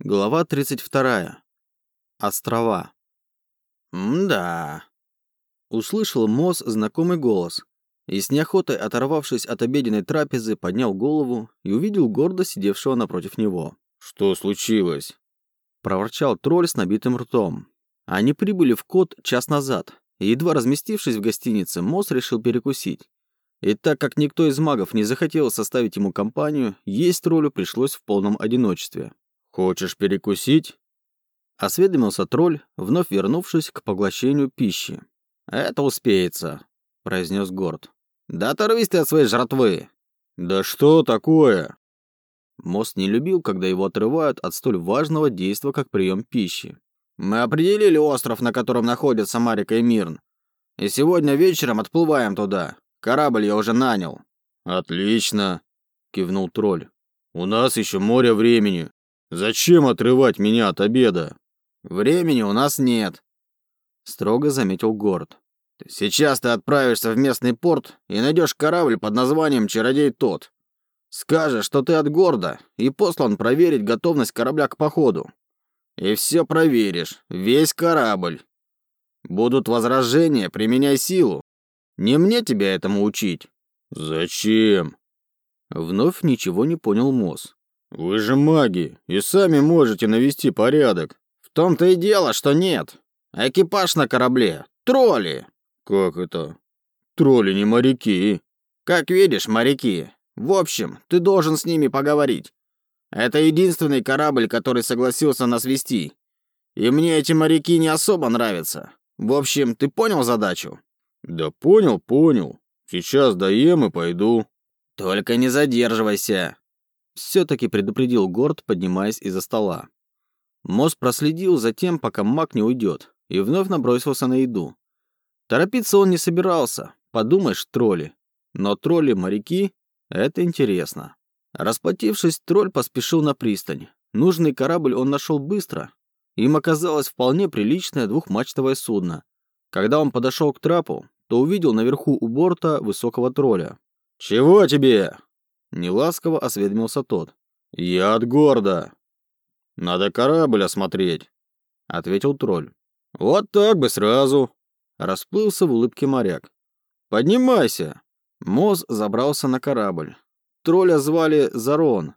Глава 32. Острова. «М-да», — услышал Мосс знакомый голос, и с неохотой, оторвавшись от обеденной трапезы, поднял голову и увидел гордо сидевшего напротив него. «Что случилось?» — проворчал тролль с набитым ртом. Они прибыли в Кот час назад, и едва разместившись в гостинице, Мосс решил перекусить. И так как никто из магов не захотел составить ему компанию, есть троллю пришлось в полном одиночестве. «Хочешь перекусить?» Осведомился тролль, вновь вернувшись к поглощению пищи. «Это успеется», — произнес Горд. «Да оторвись ты от своей жратвы!» «Да что такое?» Мост не любил, когда его отрывают от столь важного действа, как прием пищи. «Мы определили остров, на котором находятся Марика и Мирн. И сегодня вечером отплываем туда. Корабль я уже нанял». «Отлично», — кивнул тролль. «У нас еще море времени. Зачем отрывать меня от обеда? Времени у нас нет, строго заметил Горд. Сейчас ты отправишься в местный порт и найдешь корабль под названием «Чародей тот». Скажешь, что ты от Горда и послан проверить готовность корабля к походу. И все проверишь, весь корабль. Будут возражения, применяй силу. Не мне тебя этому учить. Зачем? Вновь ничего не понял Мосс. «Вы же маги, и сами можете навести порядок». «В том-то и дело, что нет. Экипаж на корабле. Тролли». «Как это? Тролли не моряки». «Как видишь, моряки. В общем, ты должен с ними поговорить. Это единственный корабль, который согласился нас вести. И мне эти моряки не особо нравятся. В общем, ты понял задачу?» «Да понял, понял. Сейчас доем и пойду». «Только не задерживайся», все-таки предупредил Горд, поднимаясь из-за стола. Мосс проследил за тем, пока маг не уйдет, и вновь набросился на еду. Торопиться он не собирался, подумаешь, тролли. Но тролли-моряки — это интересно. Расплатившись, тролль поспешил на пристань. Нужный корабль он нашел быстро. Им оказалось вполне приличное двухмачтовое судно. Когда он подошел к трапу, то увидел наверху у борта высокого тролля. «Чего тебе?» Неласково осведомился тот. «Я от города. Надо корабль осмотреть», — ответил тролль. «Вот так бы сразу», — расплылся в улыбке моряк. «Поднимайся». Моз забрался на корабль. Тролля звали Зарон,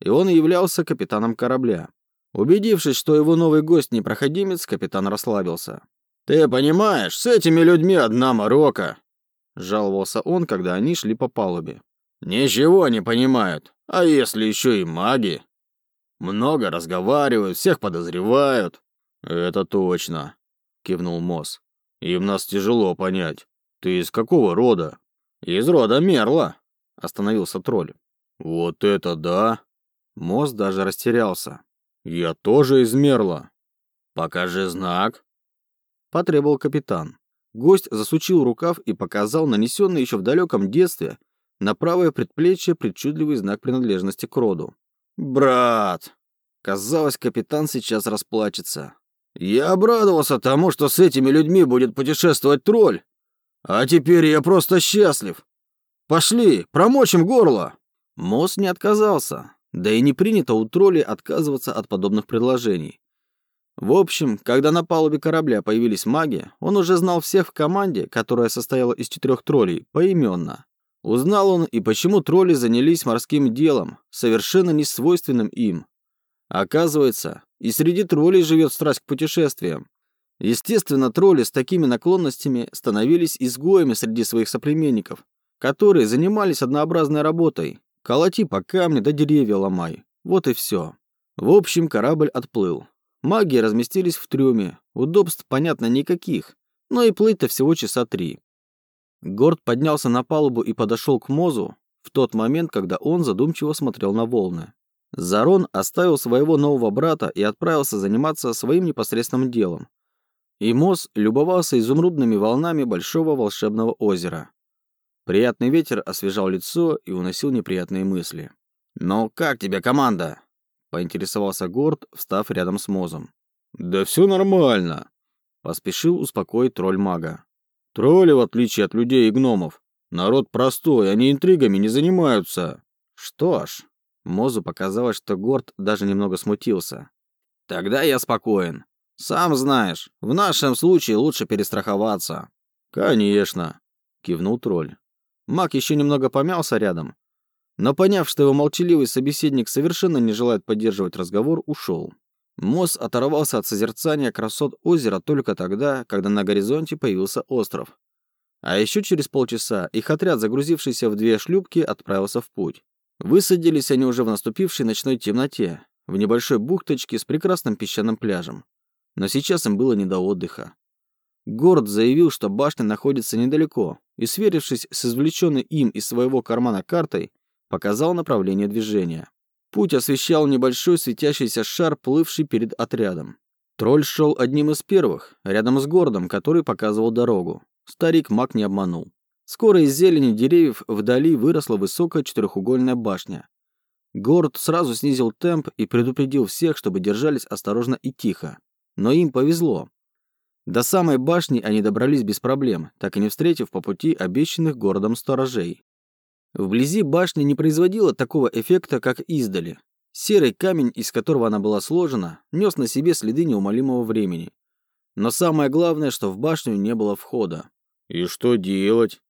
и он являлся капитаном корабля. Убедившись, что его новый гость не проходимец, капитан расслабился. «Ты понимаешь, с этими людьми одна морока», — жаловался он, когда они шли по палубе. Ничего не понимают. А если еще и маги? Много разговаривают, всех подозревают. Это точно, кивнул Мосс. Им нас тяжело понять. Ты из какого рода? Из рода Мерла, остановился тролль. Вот это да. Мосс даже растерялся. Я тоже из Мерла. Покажи знак. Потребовал капитан. Гость засучил рукав и показал нанесенный еще в далеком детстве на правое предплечье причудливый знак принадлежности к роду. «Брат!» Казалось, капитан сейчас расплачется. «Я обрадовался тому, что с этими людьми будет путешествовать тролль. А теперь я просто счастлив. Пошли, промочим горло!» Мосс не отказался, да и не принято у троллей отказываться от подобных предложений. В общем, когда на палубе корабля появились маги, он уже знал всех в команде, которая состояла из четырех троллей, поименно. Узнал он и почему тролли занялись морским делом, совершенно несвойственным им. Оказывается, и среди троллей живет страсть к путешествиям. Естественно, тролли с такими наклонностями становились изгоями среди своих соплеменников, которые занимались однообразной работой. Колоти по камню да деревья ломай. Вот и все. В общем, корабль отплыл. Маги разместились в трюме. Удобств, понятно, никаких. Но и плыть-то всего часа три. Горд поднялся на палубу и подошел к Мозу в тот момент, когда он задумчиво смотрел на волны. Зарон оставил своего нового брата и отправился заниматься своим непосредственным делом. И Моз любовался изумрудными волнами большого волшебного озера. Приятный ветер освежал лицо и уносил неприятные мысли. «Ну, как тебе команда?» — поинтересовался Горд, встав рядом с Мозом. «Да все нормально», — поспешил успокоить тролль мага. Тролли, в отличие от людей и гномов, народ простой, они интригами не занимаются. Что ж, Мозу показалось, что Горд даже немного смутился. «Тогда я спокоен. Сам знаешь, в нашем случае лучше перестраховаться». «Конечно», — кивнул тролль. Маг еще немного помялся рядом, но, поняв, что его молчаливый собеседник совершенно не желает поддерживать разговор, ушел. Мосс оторвался от созерцания красот озера только тогда, когда на горизонте появился остров. А еще через полчаса их отряд, загрузившийся в две шлюпки, отправился в путь. Высадились они уже в наступившей ночной темноте, в небольшой бухточке с прекрасным песчаным пляжем. Но сейчас им было не до отдыха. Город заявил, что башня находится недалеко, и, сверившись с извлеченной им из своего кармана картой, показал направление движения. Путь освещал небольшой светящийся шар, плывший перед отрядом. Тролль шел одним из первых, рядом с городом, который показывал дорогу. Старик маг не обманул. Скоро из зелени деревьев вдали выросла высокая четырехугольная башня. Горд сразу снизил темп и предупредил всех, чтобы держались осторожно и тихо. Но им повезло. До самой башни они добрались без проблем, так и не встретив по пути обещанных городом сторожей. Вблизи башня не производила такого эффекта, как издали. Серый камень, из которого она была сложена, нес на себе следы неумолимого времени. Но самое главное, что в башню не было входа. «И что делать?»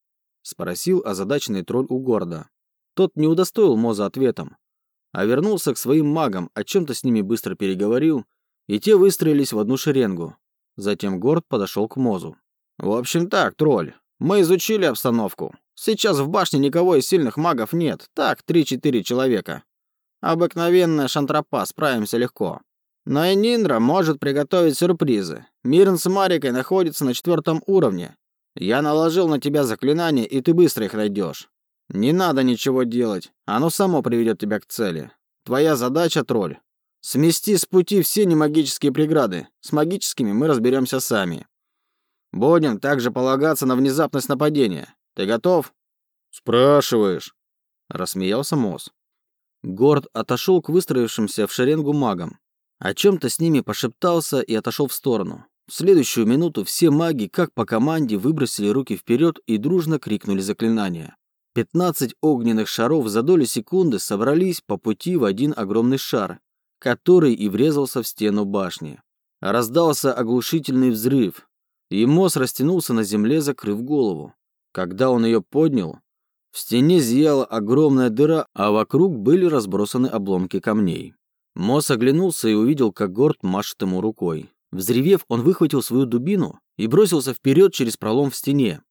Спросил озадаченный тролль у города. Тот не удостоил Моза ответом, а вернулся к своим магам, о чем-то с ними быстро переговорил, и те выстроились в одну шеренгу. Затем Горд подошел к Мозу. «В общем так, тролль, мы изучили обстановку. Сейчас в башне никого из сильных магов нет, так, три-четыре человека. Обыкновенная шантропа, справимся легко. Но Эниндра может приготовить сюрпризы. Мирн с Марикой находится на четвертом уровне, я наложил на тебя заклинание, и ты быстро их найдешь. Не надо ничего делать, оно само приведет тебя к цели. Твоя задача, тролль, смести с пути все немагические преграды. С магическими мы разберемся сами. Будем также полагаться на внезапность нападения. Ты готов? Спрашиваешь. Рассмеялся Мосс. Горд отошел к выстроившимся в шеренгу магам. О чем-то с ними пошептался и отошел в сторону. В следующую минуту все маги, как по команде, выбросили руки вперед и дружно крикнули заклинание. Пятнадцать огненных шаров за доли секунды собрались по пути в один огромный шар, который и врезался в стену башни. Раздался оглушительный взрыв, и Мосс растянулся на земле, закрыв голову. Когда он ее поднял, в стене зияла огромная дыра, а вокруг были разбросаны обломки камней. Мосс оглянулся и увидел, как Горд машет ему рукой. Взревев, он выхватил свою дубину и бросился вперед через пролом в стене.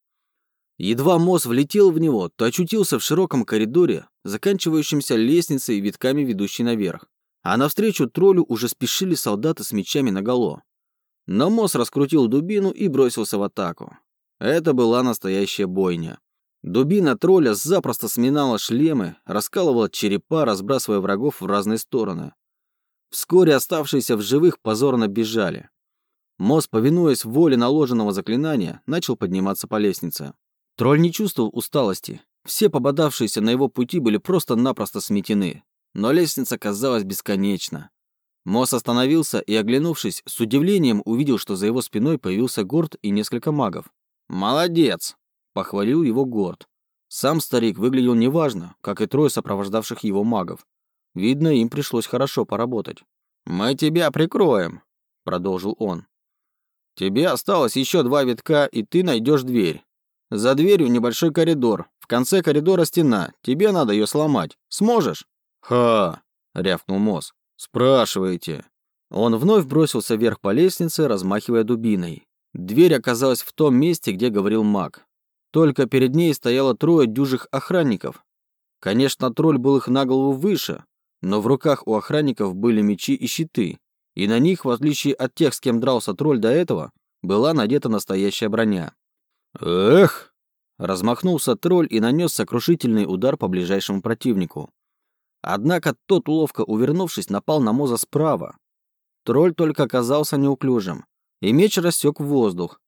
Едва Мосс влетел в него, то очутился в широком коридоре, заканчивающемся лестницей и витками, ведущей наверх. А навстречу троллю уже спешили солдаты с мечами наголо. Но Мосс раскрутил дубину и бросился в атаку. Это была настоящая бойня. Дубина тролля запросто сминала шлемы, раскалывала черепа, разбрасывая врагов в разные стороны. Вскоре оставшиеся в живых позорно бежали. Мосс, повинуясь воле наложенного заклинания, начал подниматься по лестнице. Тролль не чувствовал усталости. Все попадавшиеся на его пути были просто-напросто сметены. Но лестница казалась бесконечна. Мосс остановился и, оглянувшись, с удивлением увидел, что за его спиной появился Горд и несколько магов. «Молодец!» – похвалил его Горд. Сам старик выглядел неважно, как и трое сопровождавших его магов. Видно, им пришлось хорошо поработать. «Мы тебя прикроем», — продолжил он. «Тебе осталось еще два витка, и ты найдешь дверь. За дверью небольшой коридор. В конце коридора стена. Тебе надо ее сломать. Сможешь?» «Ха!» — рявкнул Мосс. «Спрашиваете». Он вновь бросился вверх по лестнице, размахивая дубиной. Дверь оказалась в том месте, где говорил маг. Только перед ней стояло трое дюжих охранников. Конечно, тролль был их на голову выше, но в руках у охранников были мечи и щиты, и на них, в отличие от тех, с кем дрался тролль до этого, была надета настоящая броня. «Эх!» Размахнулся тролль и нанес сокрушительный удар по ближайшему противнику. Однако тот, ловко увернувшись, напал на Моза справа. Тролль только оказался неуклюжим, и меч рассек воздух.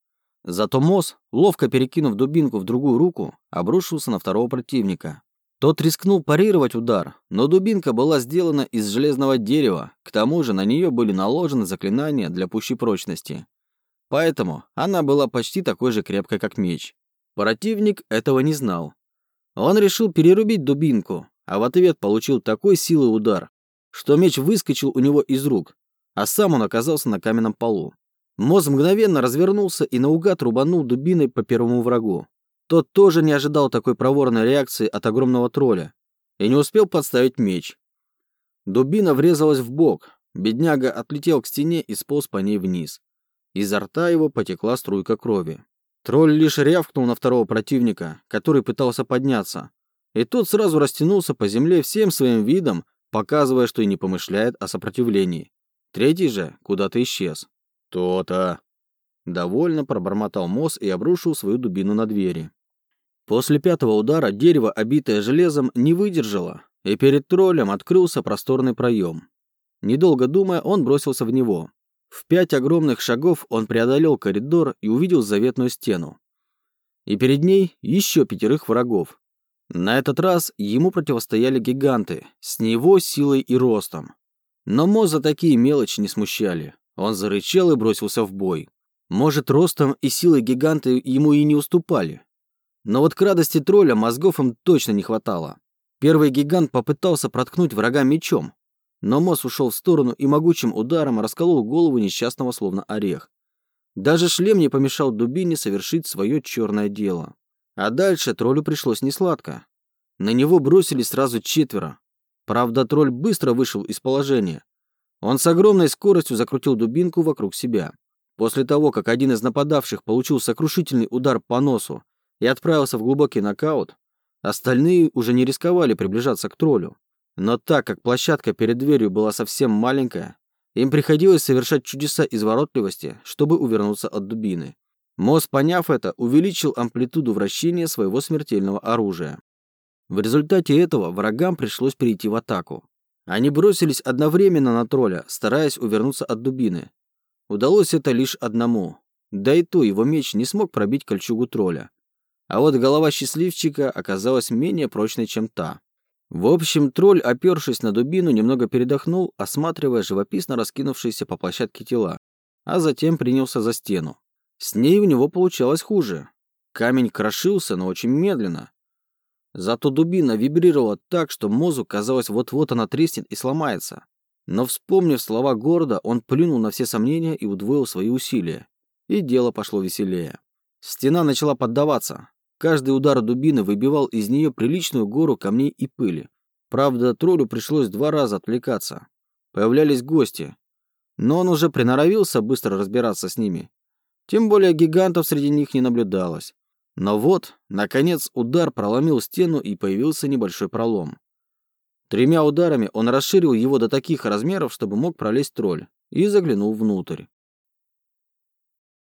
Зато Моз, ловко перекинув дубинку в другую руку, обрушился на второго противника. Тот рискнул парировать удар, но дубинка была сделана из железного дерева, к тому же на нее были наложены заклинания для пущей прочности. Поэтому она была почти такой же крепкой, как меч. Противник этого не знал. Он решил перерубить дубинку, а в ответ получил такой силой удар, что меч выскочил у него из рук, а сам он оказался на каменном полу. Моз мгновенно развернулся и наугад рубанул дубиной по первому врагу. Тот тоже не ожидал такой проворной реакции от огромного тролля и не успел подставить меч. Дубина врезалась в бок, бедняга отлетел к стене и сполз по ней вниз. Изо рта его потекла струйка крови. Тролль лишь рявкнул на второго противника, который пытался подняться, и тот сразу растянулся по земле всем своим видом, показывая, что и не помышляет о сопротивлении. Третий же куда-то исчез. «То-то!» Довольно пробормотал Мосс и обрушил свою дубину на двери. После пятого удара дерево, обитое железом, не выдержало, и перед троллем открылся просторный проем. Недолго думая, он бросился в него. В пять огромных шагов он преодолел коридор и увидел заветную стену. И перед ней еще пятерых врагов. На этот раз ему противостояли гиганты, с него силой и ростом. Но Моза такие мелочи не смущали. Он зарычал и бросился в бой. Может, ростом и силой гиганты ему и не уступали. Но вот к радости тролля мозгов им точно не хватало. Первый гигант попытался проткнуть врага мечом, но Мосс ушел в сторону и могучим ударом расколол голову несчастного словно орех. Даже шлем не помешал дубине совершить свое черное дело. А дальше троллю пришлось несладко. На него бросились сразу четверо. Правда, тролль быстро вышел из положения. Он с огромной скоростью закрутил дубинку вокруг себя. После того, как один из нападавших получил сокрушительный удар по носу и отправился в глубокий нокаут, остальные уже не рисковали приближаться к троллю. Но так как площадка перед дверью была совсем маленькая, им приходилось совершать чудеса изворотливости, чтобы увернуться от дубины. Мозг, поняв это, увеличил амплитуду вращения своего смертельного оружия. В результате этого врагам пришлось перейти в атаку. Они бросились одновременно на тролля, стараясь увернуться от дубины. Удалось это лишь одному. Да и то его меч не смог пробить кольчугу тролля. А вот голова счастливчика оказалась менее прочной, чем та. В общем, тролль, опершись на дубину, немного передохнул, осматривая живописно раскинувшиеся по площадке тела, а затем принялся за стену. С ней у него получалось хуже. Камень крошился, но очень медленно. Зато дубина вибрировала так, что мозу казалось, вот-вот она треснет и сломается. Но вспомнив слова города, он плюнул на все сомнения и удвоил свои усилия. И дело пошло веселее. Стена начала поддаваться. Каждый удар дубины выбивал из нее приличную гору камней и пыли. Правда, троллю пришлось два раза отвлекаться. Появлялись гости. Но он уже приноровился быстро разбираться с ними. Тем более гигантов среди них не наблюдалось. Но вот, наконец, удар проломил стену и появился небольшой пролом. Тремя ударами он расширил его до таких размеров, чтобы мог пролезть тролль, и заглянул внутрь.